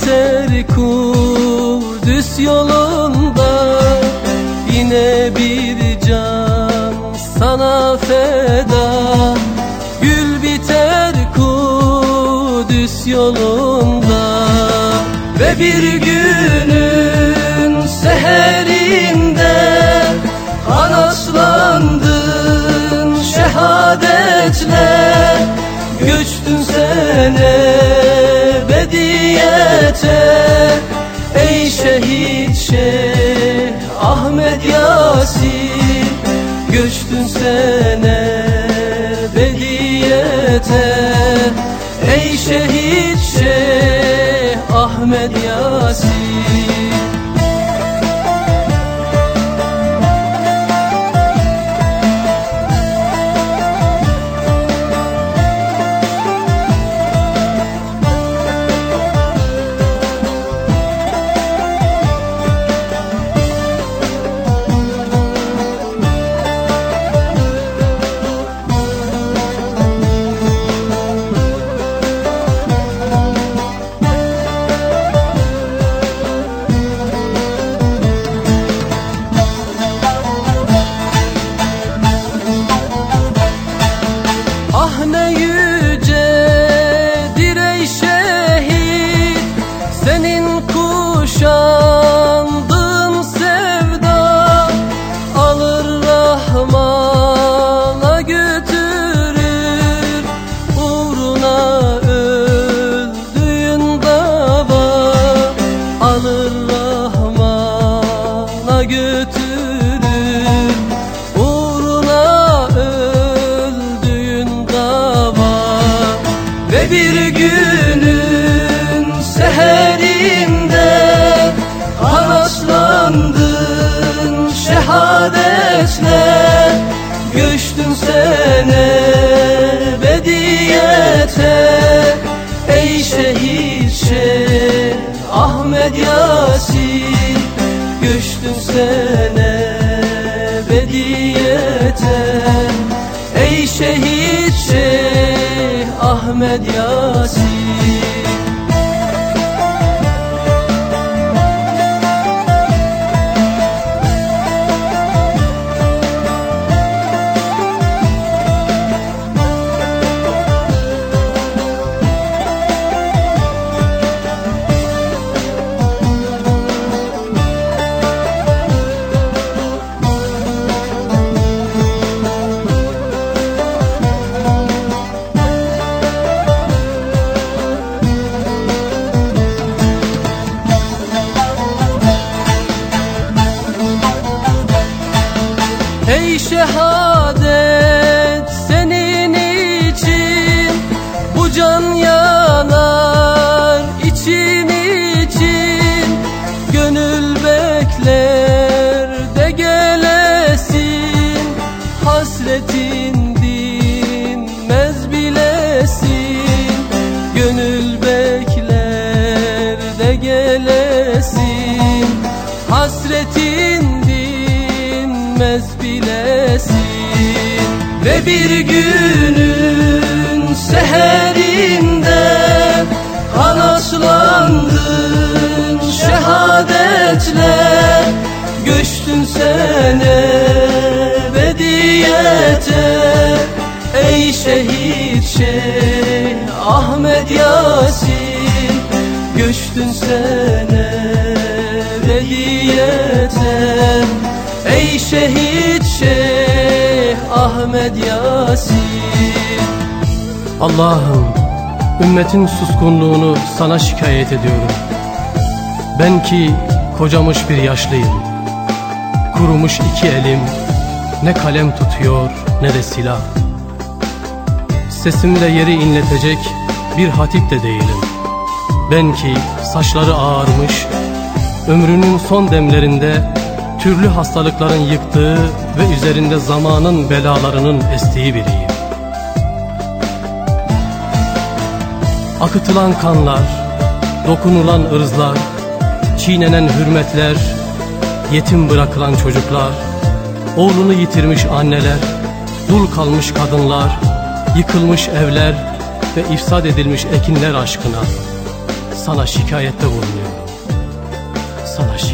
biter Kudüs yolunda. Yine bir can sana feda. Gül biter Kudüs yolunda. Ve bir günün seherinde Kanatlandın şehadetle Göçtün sen ebediyete Ey şehit Şeyh Ahmet Yasin Göçtün sen ebediyete Ey şehit Şeyh Ahmet Yasin bir günün seherinde Kanatlandın şehadetle Göçtün sen ebediyete Ey şehit Şeyh Ahmet Yasin Göçtün sen ebediyete Ey şehit Şeyh Ahmet Yasin Hasretin dinmez bilesin. Ve bir günün seherinde Kanatlandın şehadetle Göçtün sen ebediyete Ey şehit Şeyh Ahmet Yasin. Göçtün sen ebediyete Ey şehit Şeyh Ahmet Yasin Allah'ım ümmetin suskunluğunu sana şikayet ediyorum. Ben ki kocamış bir yaşlıyım. Kurumuş iki elim ne kalem tutuyor ne de silah. Sesimle yeri inletecek bir hatip de değilim. Ben ki saçları ağarmış, ömrünün son demlerinde türlü hastalıkların yıktığı ve üzerinde zamanın belalarının estiği biriyim. Akıtılan kanlar, dokunulan ırzlar, çiğnenen hürmetler, yetim bırakılan çocuklar, oğlunu yitirmiş anneler, dul kalmış kadınlar, yıkılmış evler ve ifsad edilmiş ekinler aşkına. sana şikayette bulunuyorum. Bulunuyorum.